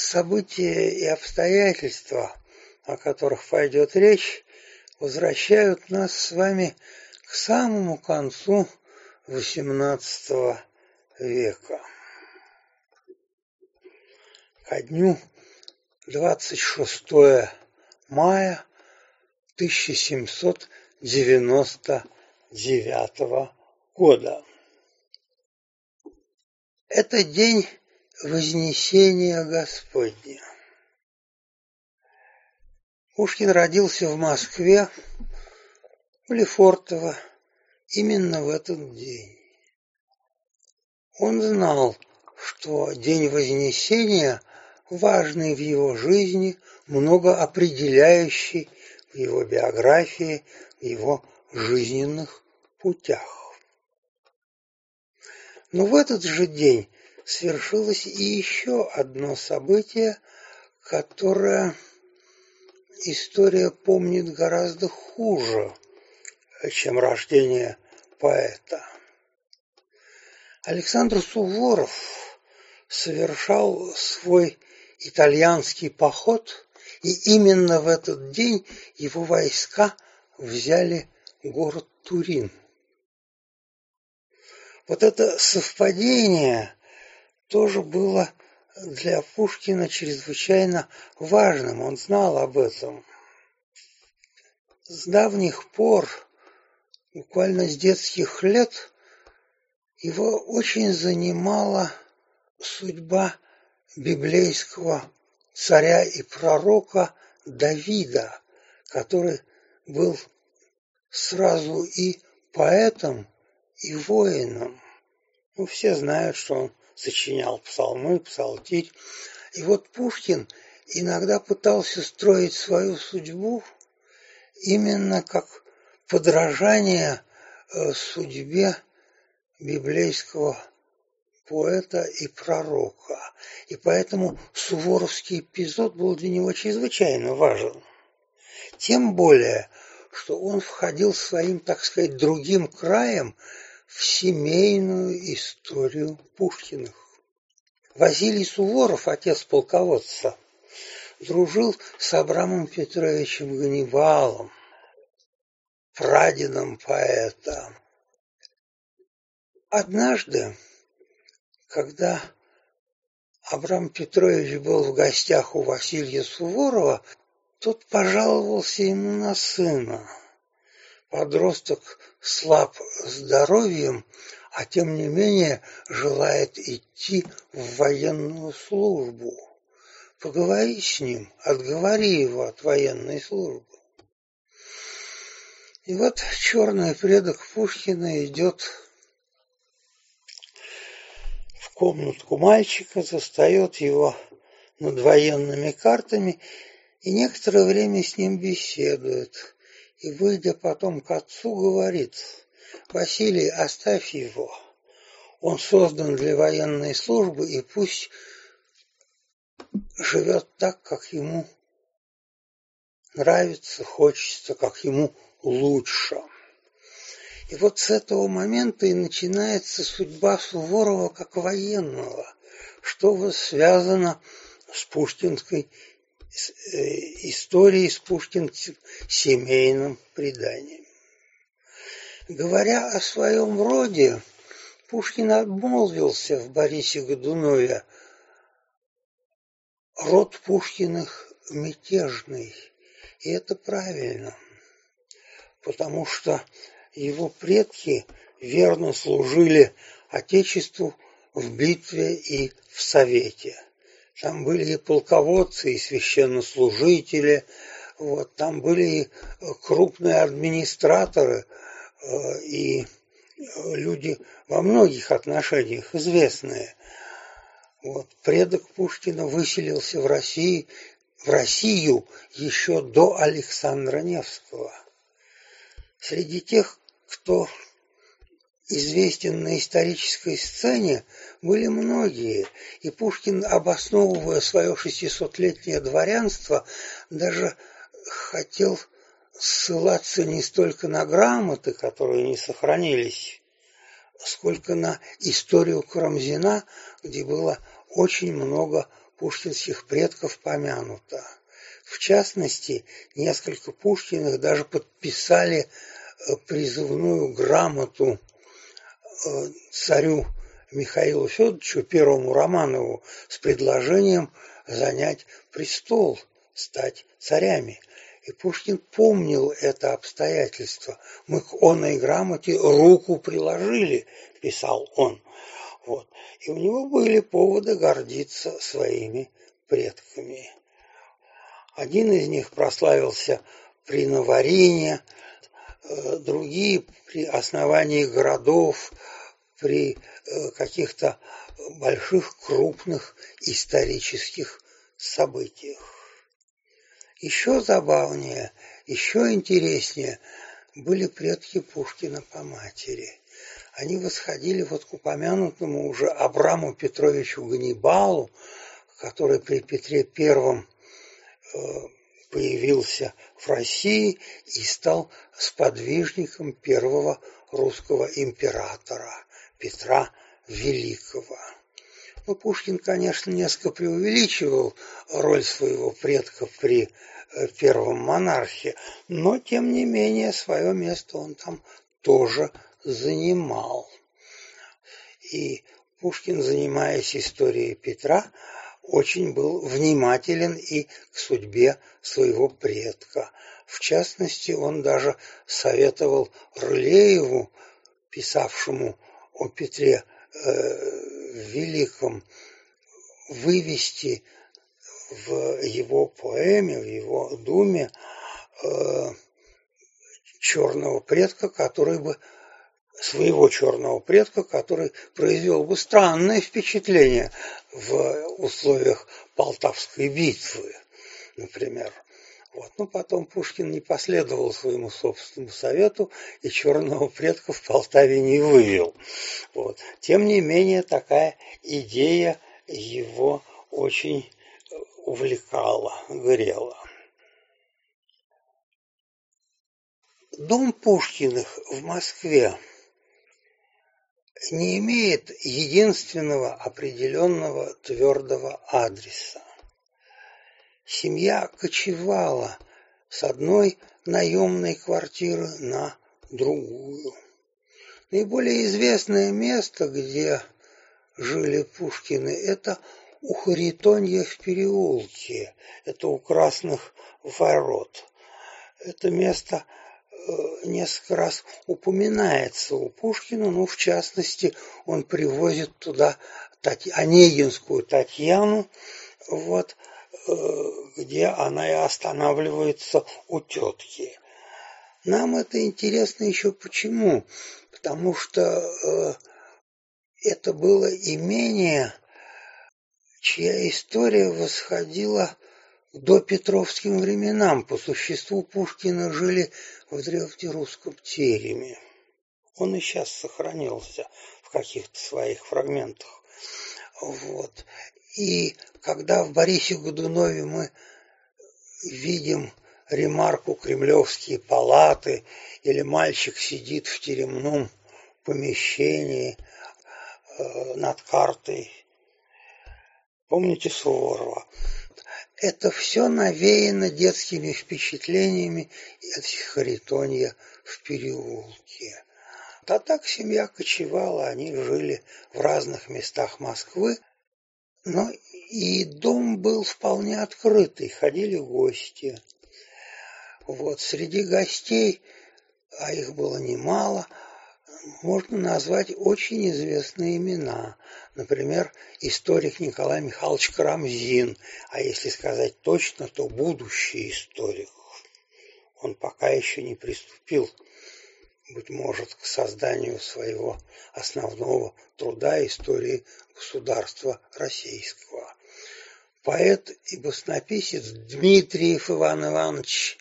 события и обстоятельства, о которых пойдет речь, возвращают нас с вами к самому концу XVIII века. Ко дню 26 мая 1799 года. Это день Вознесения Господня. Пушкин родился в Москве, в Лефортово, именно в этот день. Он знал, что День Вознесения важный в его жизни, многоопределяющий в его биографии, в его жизненных путях. Но в этот же день свершилось и еще одно событие, которое история помнит гораздо хуже, чем рождение поэта. Александр Суворов совершал свой итальянский поход, и именно в этот день его войска взяли город Турин. Вот это совпадение тоже было для Пушкина чрезвычайно важным, он знал об этом. С давних пор, буквально с детских лет, его очень занимала судьба библейского царя и пророка Давида, который был сразу и поэтом, и воином. Ну, все знают, что он сочинял псалмы, псалтирь. И вот Пушкин иногда пытался строить свою судьбу именно как подражание э, судьбе библейского поэта и пророка. И поэтому суворовский эпизод был для него чрезвычайно важен. Тем более, что он входил своим, так сказать, другим краем в семейную историю Пушкиных. Василий Суворов, отец полководца, дружил с Абрамом Петровичем Ганнибалом, прадедом поэта. Однажды, когда Абрам Петрович был в гостях у Василия Суворова, тот пожаловался ему на сына. Подросток слаб здоровьем, а тем не менее желает идти в военную службу. Поговори с ним, отговори его от военной службы. И вот черный предок Пушкина идет в комнатку мальчика, застает его над военными картами и некоторое время с ним беседует и, выйдя потом к отцу, говорит, «Василий, оставь его. Он создан для военной службы, и пусть живет так, как ему нравится, хочется, как ему лучше». И вот с этого момента и начинается судьба Суворова как военного, что связано с пушкинской истории с пушкинским семейным преданием. Говоря о своем роде, Пушкин обмолвился в Борисе Годунове род Пушкиных мятежный. И это правильно, потому что его предки верно служили Отечеству в битве и в Совете. Там были и полководцы, и священнослужители, вот, там были и крупные администраторы, э, и люди во многих отношениях известные. Вот, предок Пушкина выселился в России, в Россию еще до Александра Невского. Среди тех, кто известен на исторической сцене, были многие, и Пушкин, обосновывая свое шестисотлетнее дворянство, даже хотел ссылаться не столько на грамоты, которые не сохранились, сколько на историю Карамзина, где было очень много пушкинских предков помянуто. В частности, несколько Пушкиных даже подписали э, призывную грамоту царю Михаилу Федоровичу, первому Романову, с предложением занять престол, стать царями. И Пушкин помнил это обстоятельство. Мы к оной грамоте руку приложили, писал он. Вот. И у него были поводы гордиться своими предками. Один из них прославился при Наварине, э, другие при основании городов, при э, каких-то больших крупных исторических событиях. Еще забавнее, еще интереснее были предки Пушкина по матери. Они восходили вот к упомянутому уже Абраму Петровичу Ганнибалу, который при Петре Первом э, появился в России и стал сподвижником первого русского императора Петра Великого. Ну, Пушкин, конечно, несколько преувеличивал роль своего предка при э, первом монархе, но, тем не менее, свое место он там тоже занимал. И Пушкин, занимаясь историей Петра, очень был внимателен и к судьбе своего предка. В частности, он даже советовал Рылееву, писавшему о Петре э, Великом, вывести в его поэме, в его думе э, черного предка, который бы своего черного предка, который произвел бы странное впечатление в условиях Полтавской битвы, например. Вот. Но потом Пушкин не последовал своему собственному совету и черного предка в Полтаве не вывел. Вот. Тем не менее, такая идея его очень увлекала, грела. Дом Пушкиных в Москве не имеет единственного определенного твердого адреса. Семья кочевала с одной наемной квартиры на другую. Наиболее известное место, где жили Пушкины, это у Харитонья в переулке, это у Красных ворот. Это место несколько раз упоминается у Пушкина, ну, в частности, он привозит туда Тати... Онегинскую Татьяну, вот, э, где она и останавливается у тетки. Нам это интересно еще почему? Потому что э, это было имение, чья история восходила до Петровским временам. По существу Пушкина жили в древнерусском тереме. Он и сейчас сохранился в каких-то своих фрагментах. Вот. И когда в Борисе Годунове мы видим ремарку «Кремлевские палаты» или «Мальчик сидит в теремном помещении э, над картой», помните Суворова? Это все навеяно детскими впечатлениями от Харитонья в переулке. А так семья кочевала, они жили в разных местах Москвы, но и дом был вполне открытый, ходили гости. Вот среди гостей, а их было немало, можно назвать очень известные имена. Например, историк Николай Михайлович Карамзин, а если сказать точно, то будущий историк. Он пока еще не приступил, быть может, к созданию своего основного труда истории государства российского. Поэт и баснописец Дмитриев Иван Иванович,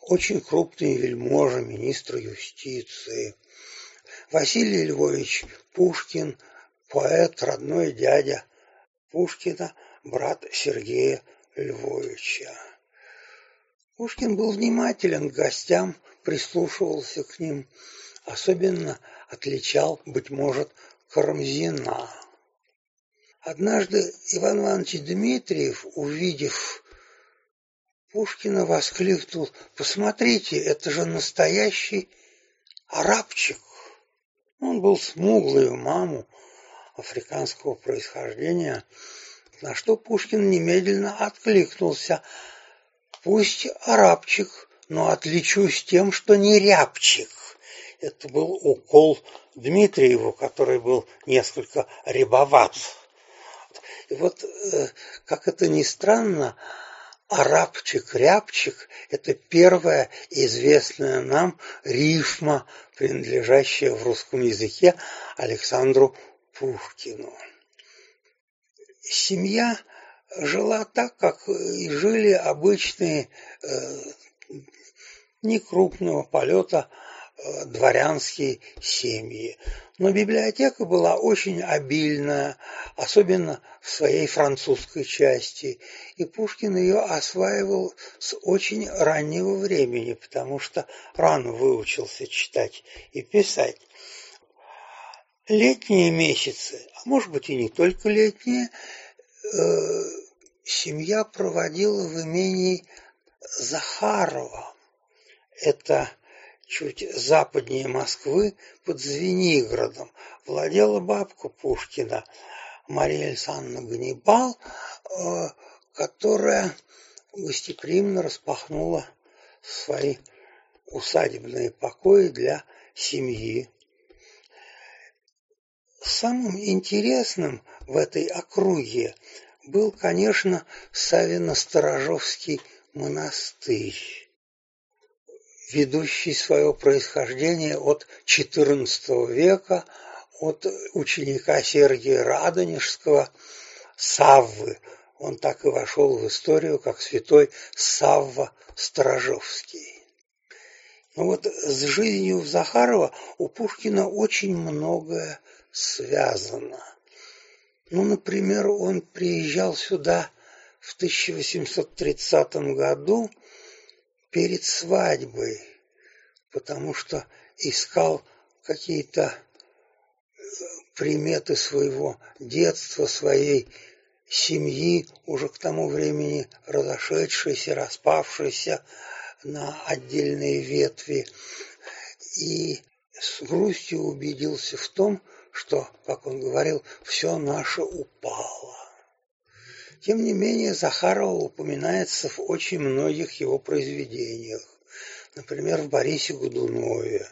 очень крупный вельможа, министр юстиции – Василий Львович Пушкин, поэт, родной дядя Пушкина, брат Сергея Львовича. Пушкин был внимателен к гостям, прислушивался к ним, особенно отличал, быть может, Карамзина. Однажды Иван Иванович Дмитриев, увидев Пушкина, воскликнул, «Посмотрите, это же настоящий арабчик!» Он был смуглый у маму африканского происхождения, на что Пушкин немедленно откликнулся. «Пусть арабчик, но отличусь тем, что не рябчик». Это был укол Дмитриеву, который был несколько рябоват. И вот, э, как это ни странно, арабчик-рябчик – это первая известная нам рифма, принадлежащая в русском языке Александру Пушкину. Семья жила так, как и жили обычные э, некрупного полета э, дворянские семьи. Но библиотека была очень обильная, особенно в своей французской части, и Пушкин ее осваивал с очень раннего времени, потому что рано выучился читать и писать. Летние месяцы, а может быть и не только летние, э, семья проводила в имении Захарова. Это чуть западнее Москвы, под Звенигородом, владела бабка Пушкина, Мария Александровна Ганнибал, э, которая гостеприимно распахнула свои усадебные покои для семьи. Самым интересным в этой округе был, конечно, Савино-Сторожовский монастырь, ведущий свое происхождение от XIV века, от ученика Сергия Радонежского, Саввы. Он так и вошел в историю, как святой Савва Сторожовский. Но вот с жизнью Захарова у Пушкина очень многое связано. Ну, например, он приезжал сюда в 1830 году перед свадьбой, потому что искал какие-то приметы своего детства, своей семьи, уже к тому времени разошедшейся, распавшейся на отдельные ветви. И с грустью убедился в том, что, как он говорил, все наше упало. Тем не менее, Захарова упоминается в очень многих его произведениях. Например, в Борисе Годунове,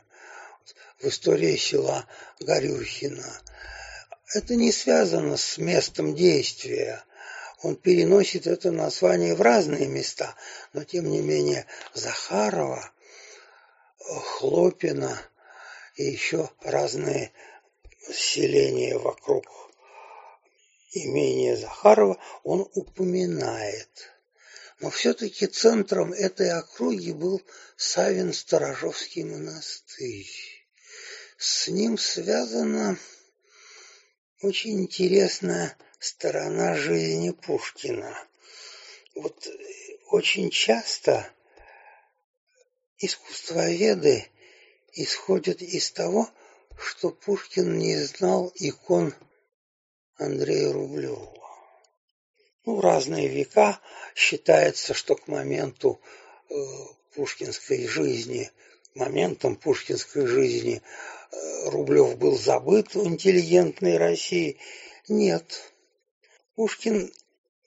в истории села Горюхина. Это не связано с местом действия. Он переносит это название в разные места, но тем не менее Захарова, Хлопина и еще разные селения вокруг имения Захарова он упоминает. Но все-таки центром этой округи был Савин-Сторожовский монастырь. С ним связана очень интересная сторона жизни Пушкина. Вот очень часто искусствоведы исходят из того, что Пушкин не знал икон Андрея Рублева. Ну, разные века считается, что к моменту э, пушкинской жизни, моментом пушкинской жизни э, Рублев был забыт в интеллигентной России. Нет. Пушкин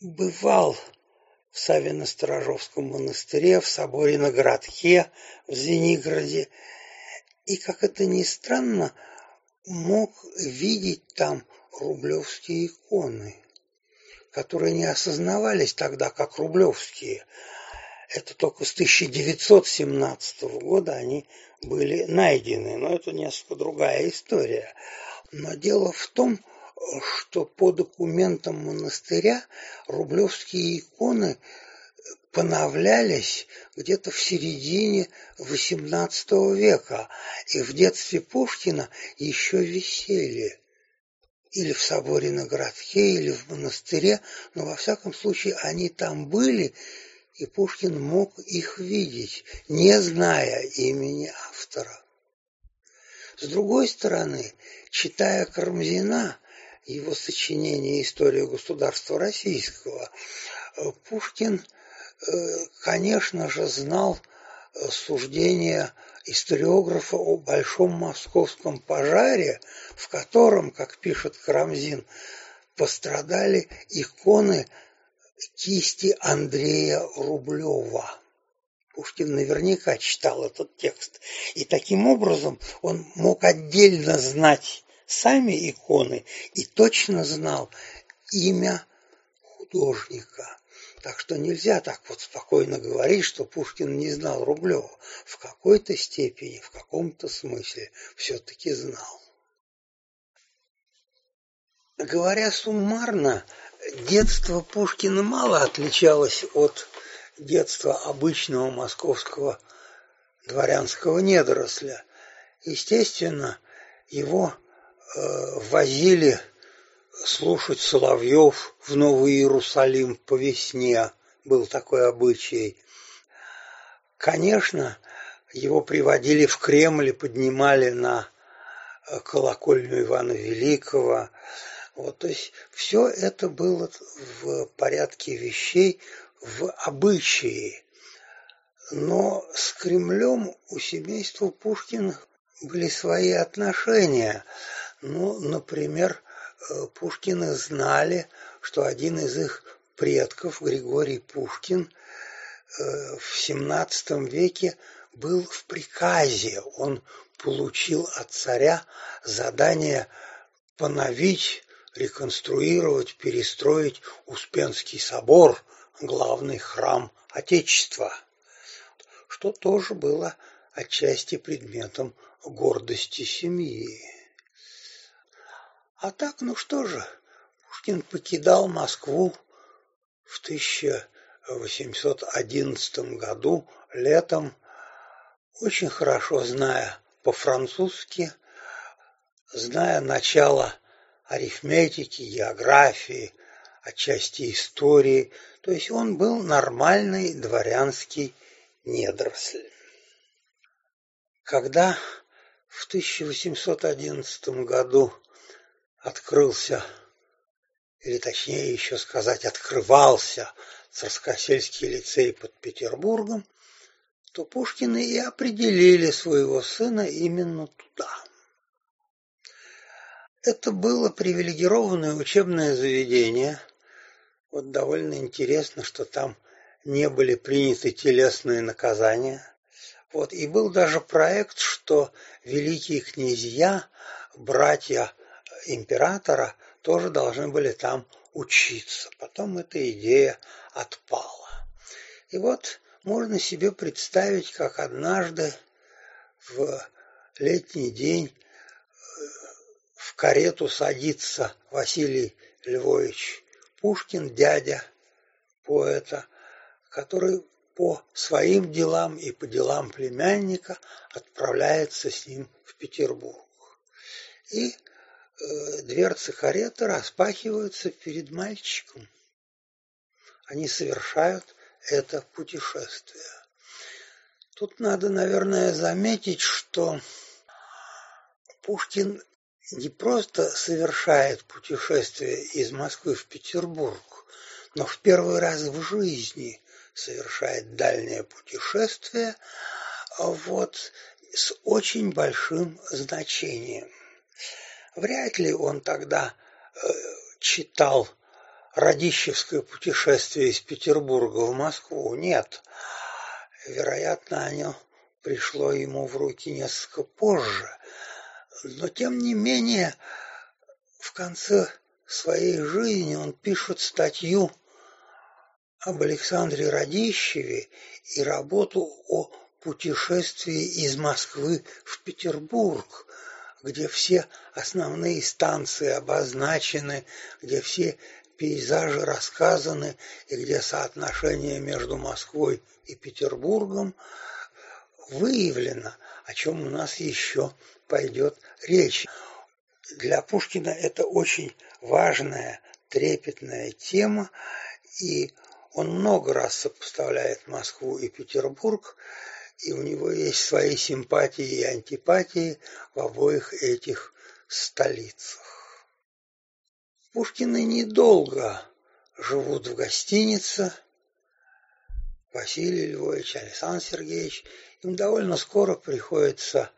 бывал в Савино-Сторожовском монастыре, в соборе на городке, в Звенигороде, и, как это ни странно, мог видеть там рублевские иконы, которые не осознавались тогда как рублевские. Это только с 1917 года они были найдены, но это несколько другая история. Но дело в том, что по документам монастыря рублевские иконы поновлялись где-то в середине XVIII века, и в детстве Пушкина еще висели или в соборе на городке, или в монастыре, но во всяком случае они там были, и Пушкин мог их видеть, не зная имени автора. С другой стороны, читая Карамзина, его сочинение «История государства российского», Пушкин, конечно же, знал суждение историографа о Большом Московском пожаре, в котором, как пишет Карамзин, пострадали иконы кисти Андрея Рублева. Пушкин наверняка читал этот текст. И таким образом он мог отдельно знать сами иконы и точно знал имя художника. Так что нельзя так вот спокойно говорить, что Пушкин не знал Рублева. В какой-то степени, в каком-то смысле все-таки знал. Говоря суммарно, детство Пушкина мало отличалось от детства обычного московского дворянского недоросля. Естественно, его э, возили слушать Соловьев в Новый Иерусалим по весне, был такой обычай. Конечно, его приводили в Кремль и поднимали на э, колокольню Ивана Великого. Вот, то есть все это было в порядке вещей, в обычае. Но с Кремлем у семейства Пушкина были свои отношения. Ну, например, Пушкины знали, что один из их предков, Григорий Пушкин, э, в XVII веке был в приказе. Он получил от царя задание поновить, реконструировать, перестроить Успенский собор, главный храм Отечества, что тоже было отчасти предметом гордости семьи. А так, ну что же, Пушкин покидал Москву в 1811 году летом, очень хорошо зная по-французски, зная начало арифметики, географии, отчасти истории, то есть он был нормальный дворянский недоросль. Когда в 1811 году открылся, или точнее еще сказать, открывался Царскосельский лицей под Петербургом, то Пушкины и определили своего сына именно туда. Это было привилегированное учебное заведение. Вот довольно интересно, что там не были приняты телесные наказания. Вот, и был даже проект, что великие князья, братья императора тоже должны были там учиться. Потом эта идея отпала. И вот можно себе представить, как однажды в летний день э, в карету садится Василий Львович Пушкин, дядя поэта, который по своим делам и по делам племянника отправляется с ним в Петербург. И дверцы кареты распахиваются перед мальчиком. Они совершают это путешествие. Тут надо, наверное, заметить, что Пушкин не просто совершает путешествие из Москвы в Петербург, но в первый раз в жизни совершает дальнее путешествие вот, с очень большим значением. Вряд ли он тогда э, читал Радищевское путешествие из Петербурга в Москву. Нет. Вероятно, оно пришло ему в руки несколько позже. Но, тем не менее, в конце своей жизни он пишет статью об Александре Радищеве и работу о путешествии из Москвы в Петербург, где все основные станции обозначены, где все пейзажи рассказаны и где соотношение между Москвой и Петербургом выявлено, о чем у нас еще пойдет речь. Для Пушкина это очень важная, трепетная тема, и он много раз сопоставляет Москву и Петербург, и у него есть свои симпатии и антипатии в обоих этих столицах. Пушкины недолго живут в гостинице. Василий Львович, Александр Сергеевич. Им довольно скоро приходится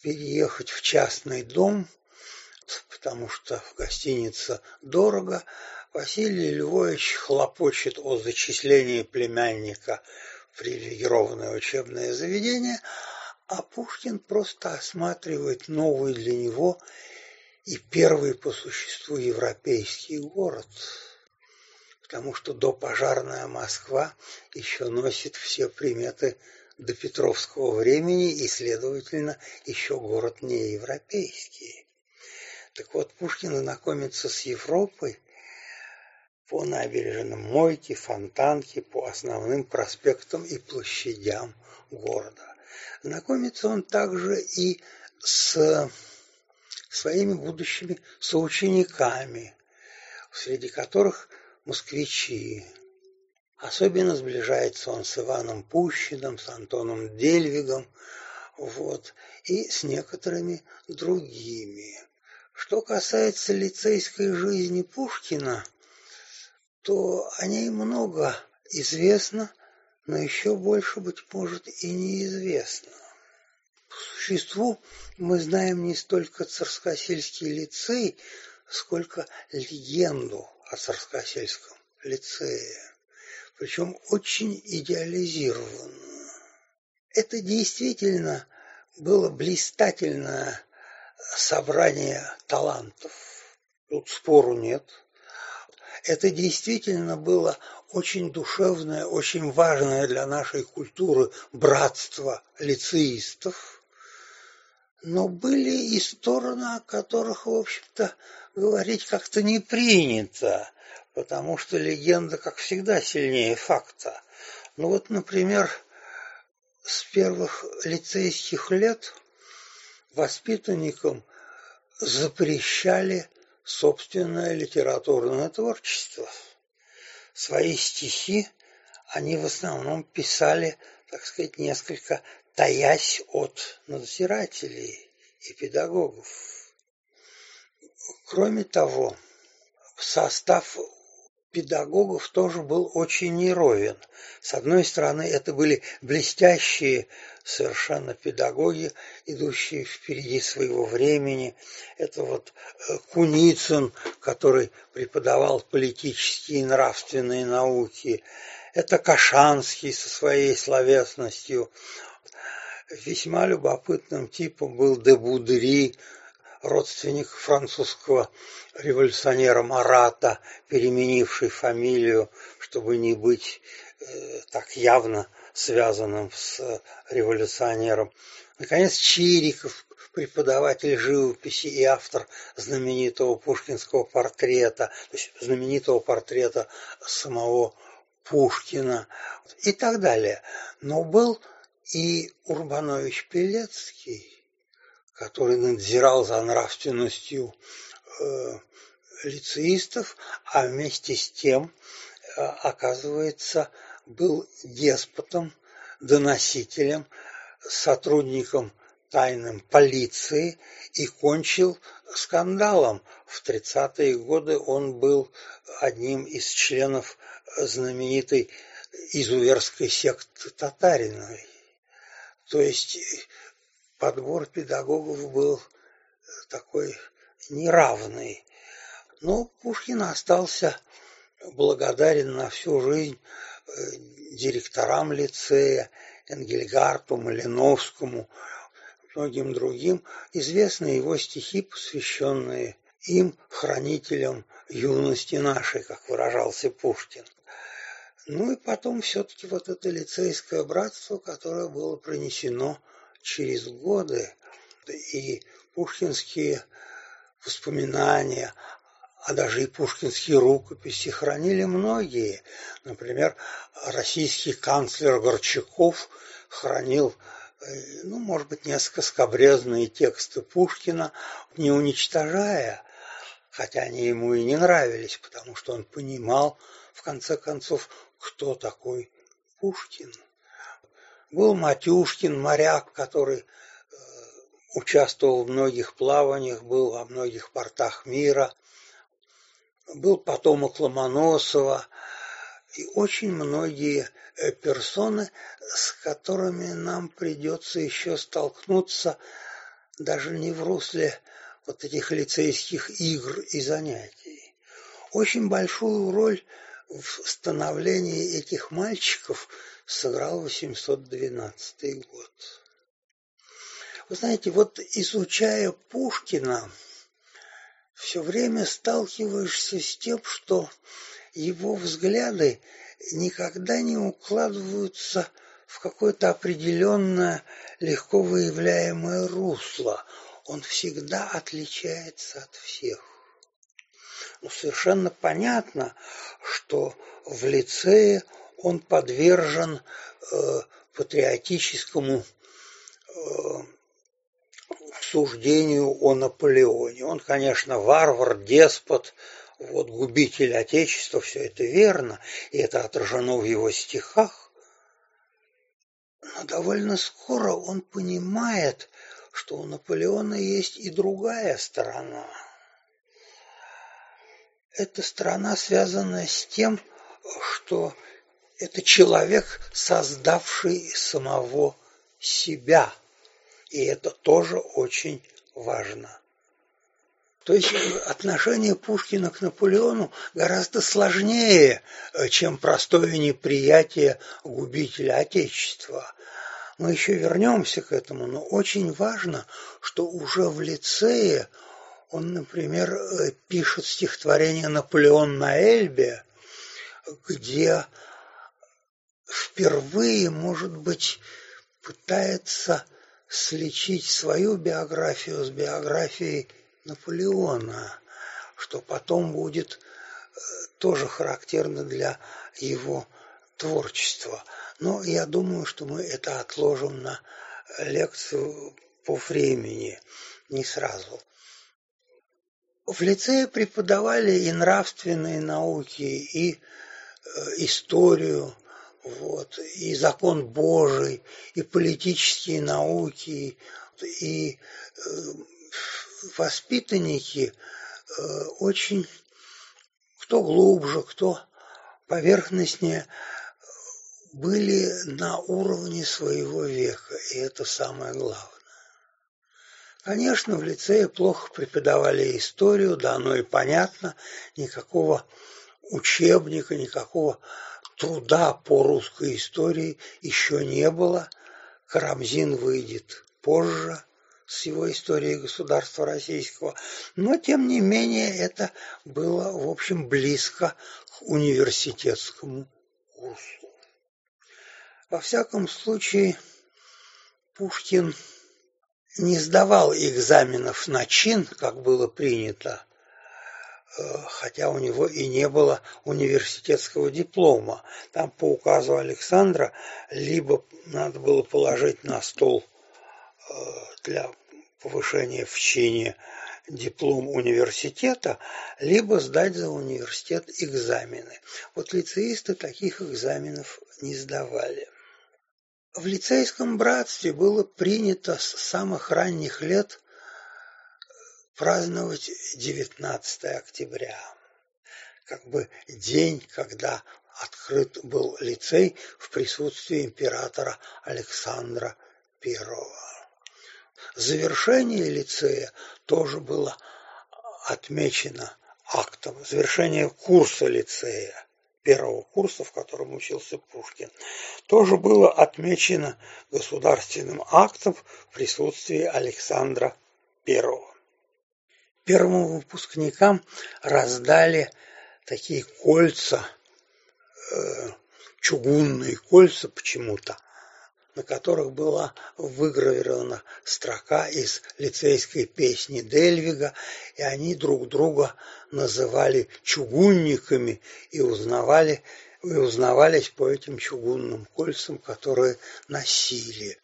переехать в частный дом, потому что в гостинице дорого. Василий Львович хлопочет о зачислении племянника привилегированное учебное заведение, а Пушкин просто осматривает новый для него и первый по существу европейский город, потому что допожарная Москва еще носит все приметы до Петровского времени и, следовательно, еще город не европейский. Так вот, Пушкин знакомится с Европой по набережным Мойки, Фонтанки, по основным проспектам и площадям города. Знакомится он также и с своими будущими соучениками, среди которых москвичи. Особенно сближается он с Иваном Пущиным, с Антоном Дельвигом, вот, и с некоторыми другими. Что касается лицейской жизни Пушкина, то о ней много известно, но еще больше, быть может, и неизвестно. По существу мы знаем не столько Царскосельский лицей, сколько легенду о Царскосельском лицее, причем очень идеализированную. Это действительно было блистательное собрание талантов. Тут спору нет. Это действительно было очень душевное, очень важное для нашей культуры братство лицеистов. Но были и стороны, о которых, в общем-то, говорить как-то не принято, потому что легенда, как всегда, сильнее факта. Ну вот, например, с первых лицейских лет воспитанникам запрещали собственное литературное творчество. Свои стихи они в основном писали, так сказать, несколько таясь от надзирателей и педагогов. Кроме того, состав педагогов тоже был очень неровен. С одной стороны, это были блестящие совершенно педагоги, идущие впереди своего времени. Это вот э, Куницын, который преподавал политические и нравственные науки. Это Кашанский со своей словесностью. Весьма любопытным типом был де Будри, родственник французского революционера Марата, переменивший фамилию, чтобы не быть э, так явно связанным с революционером. Наконец, Чириков, преподаватель живописи и автор знаменитого пушкинского портрета, то есть знаменитого портрета самого Пушкина и так далее. Но был и Урбанович Пелецкий, который надзирал за нравственностью э, лицеистов, а вместе с тем, э, оказывается, был деспотом, доносителем, сотрудником тайным полиции и кончил скандалом. В 30-е годы он был одним из членов знаменитой изуверской секты Татариной. То есть подбор педагогов был такой неравный. Но Пушкин остался благодарен на всю жизнь э, директорам лицея, Энгельгарту, Малиновскому, многим другим. Известны его стихи, посвященные им, хранителям юности нашей, как выражался Пушкин. Ну и потом все-таки вот это лицейское братство, которое было принесено через годы, и пушкинские воспоминания, а даже и пушкинские рукописи хранили многие. Например, российский канцлер Горчаков хранил э, ну, может быть, несколько скобрезные тексты Пушкина, не уничтожая, хотя они ему и не нравились, потому что он понимал, в конце концов, кто такой Пушкин. Был Матюшкин, моряк, который э, участвовал в многих плаваниях, был во многих портах мира. был потомок Ломоносова и очень многие э, персоны, с которыми нам придется еще столкнуться даже не в русле вот этих лицейских игр и занятий. Очень большую роль в становлении этих мальчиков сыграл 812 год. Вы знаете, вот изучая Пушкина, все время сталкиваешься с тем, что его взгляды никогда не укладываются в какое-то определенное, легко выявляемое русло. Он всегда отличается от всех. Ну, совершенно понятно, что в лицее он подвержен э, патриотическому э, суждению о Наполеоне. Он, конечно, варвар, деспот, вот губитель Отечества, все это верно, и это отражено в его стихах. Но довольно скоро он понимает, что у Наполеона есть и другая сторона. Эта сторона связана с тем, что это человек, создавший самого себя. И это тоже очень важно. То есть отношение Пушкина к Наполеону гораздо сложнее, чем простое неприятие губителя Отечества. Мы еще вернемся к этому, но очень важно, что уже в лицее он, например, э, пишет стихотворение «Наполеон на Эльбе», где впервые, может быть, пытается сличить свою биографию с биографией Наполеона, что потом будет э, тоже характерно для его творчества. Но я думаю, что мы это отложим на лекцию по времени, не сразу. В лицее преподавали и нравственные науки, и э, историю, вот, и закон Божий, и политические науки, и э, воспитанники э, очень, кто глубже, кто поверхностнее, были на уровне своего века, и это самое главное. Конечно, в лицее плохо преподавали историю, да оно и понятно, никакого учебника, никакого труда по русской истории еще не было. Карамзин выйдет позже, с его историей государства российского, но тем не менее это было, в общем, близко к университетскому курсу. Во всяком случае, Пушкин не сдавал экзаменов на чин, как было принято, э, хотя у него и не было университетского диплома. Там по указу Александра либо надо было положить на стол Э, для повышения в чине диплом университета, либо сдать за университет экзамены. Вот лицеисты таких экзаменов не сдавали. В лицейском братстве было принято с самых ранних лет праздновать 19 октября, как бы день, когда открыт был лицей в присутствии императора Александра I. Завершение лицея тоже было отмечено актом. Завершение курса лицея, первого курса, в котором учился Пушкин, тоже было отмечено государственным актом в присутствии Александра I. Первым выпускникам раздали такие кольца, э, чугунные кольца почему-то, на которых была выгравирована строка из лицейской песни Дельвига, и они друг друга называли чугунниками и узнавали и узнавались по этим чугунным кольцам, которые носили.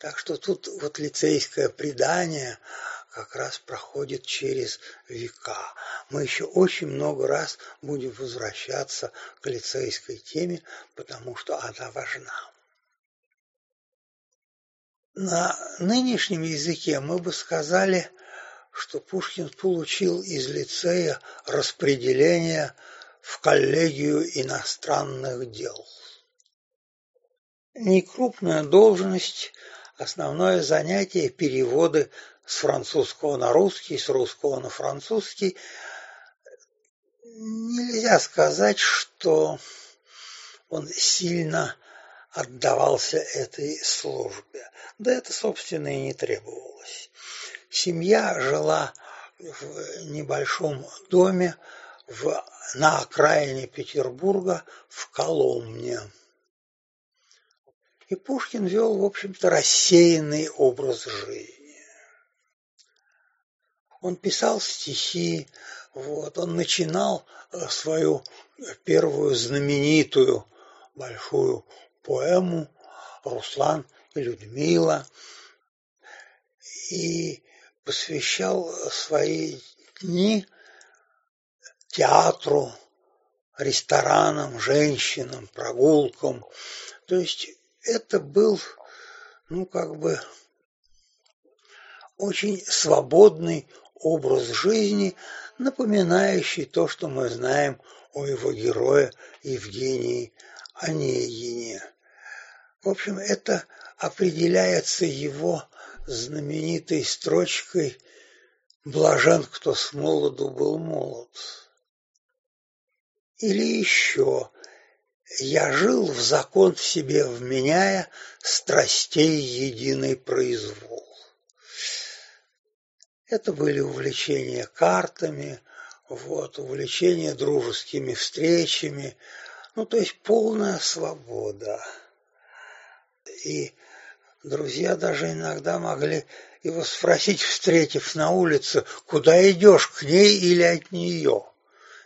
Так что тут вот лицейское предание как раз проходит через века. Мы еще очень много раз будем возвращаться к лицейской теме, потому что она важна. На нынешнем языке мы бы сказали, что Пушкин получил из лицея распределение в коллегию иностранных дел. Некрупная должность, основное занятие – переводы с французского на русский, с русского на французский. Нельзя сказать, что он сильно отдавался этой службе. Да это, собственно, и не требовалось. Семья жила в небольшом доме в, на окраине Петербурга в Коломне. И Пушкин вел, в общем-то, рассеянный образ жизни. Он писал стихи, вот, он начинал э, свою первую знаменитую большую поэму «Руслан и Людмила» и посвящал свои дни театру, ресторанам, женщинам, прогулкам. То есть это был, ну, как бы, очень свободный образ жизни, напоминающий то, что мы знаем о его герое Евгении Онегине. В общем, это определяется его знаменитой строчкой «Блажен, кто с молоду был молод». Или еще «Я жил в закон в себе вменяя страстей единый произвол». Это были увлечения картами, вот, увлечения дружескими встречами, ну, то есть полная свобода. И друзья даже иногда могли его спросить, встретив на улице, куда идешь, к ней или от нее.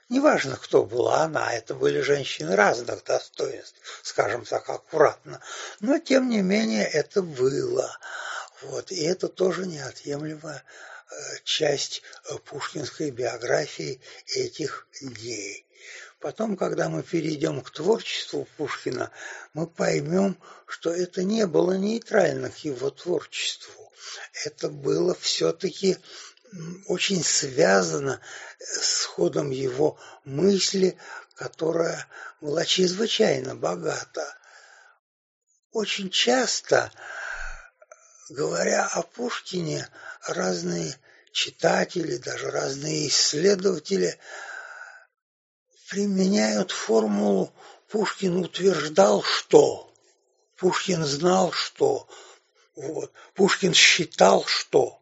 Неважно, кто была она, это были женщины разных достоинств, скажем так, аккуратно. Но, тем не менее, это было. Вот. И это тоже неотъемлемая э, часть э, пушкинской биографии этих дней. Потом, когда мы перейдем к творчеству Пушкина, мы поймем, что это не было нейтрально к его творчеству. Это было все-таки очень связано с ходом его мысли, которая была чрезвычайно богата. Очень часто, говоря о Пушкине, разные читатели, даже разные исследователи – применяют формулу Пушкин утверждал, что, Пушкин знал, что, вот, Пушкин считал, что.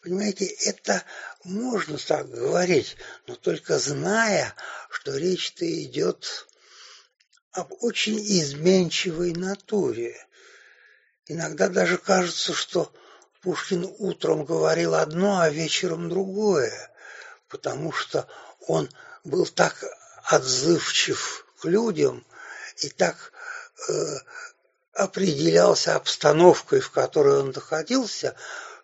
Понимаете, это можно так говорить, но только зная, что речь-то идет об очень изменчивой натуре. Иногда даже кажется, что Пушкин утром говорил одно, а вечером другое, потому что он был так отзывчив к людям и так э, определялся обстановкой, в которой он находился,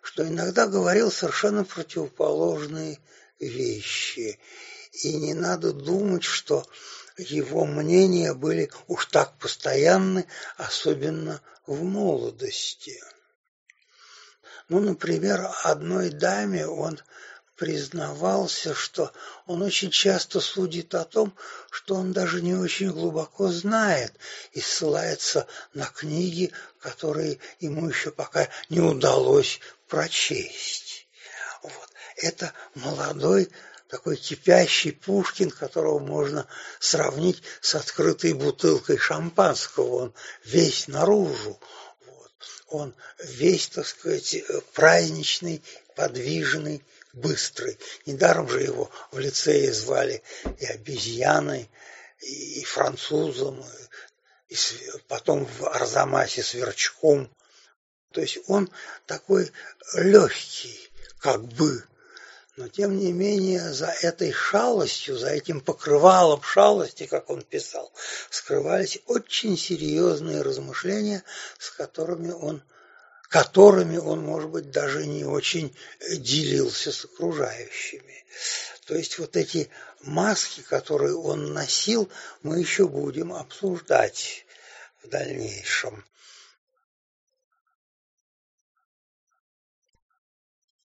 что иногда говорил совершенно противоположные вещи. И не надо думать, что его мнения были уж так постоянны, особенно в молодости. Ну, например, одной даме он признавался, что он очень часто судит о том, что он даже не очень глубоко знает и ссылается на книги, которые ему еще пока не удалось прочесть. Вот. Это молодой такой кипящий Пушкин, которого можно сравнить с открытой бутылкой шампанского. Он весь наружу. Вот. Он весь, так сказать, праздничный, подвижный, быстрый. Недаром же его в лицее звали и обезьяной, и французом, и потом в Арзамасе сверчком. То есть он такой легкий, как бы, но тем не менее за этой шалостью, за этим покрывалом шалости, как он писал, скрывались очень серьезные размышления, с которыми он которыми он, может быть, даже не очень делился с окружающими. То есть вот эти маски, которые он носил, мы еще будем обсуждать в дальнейшем.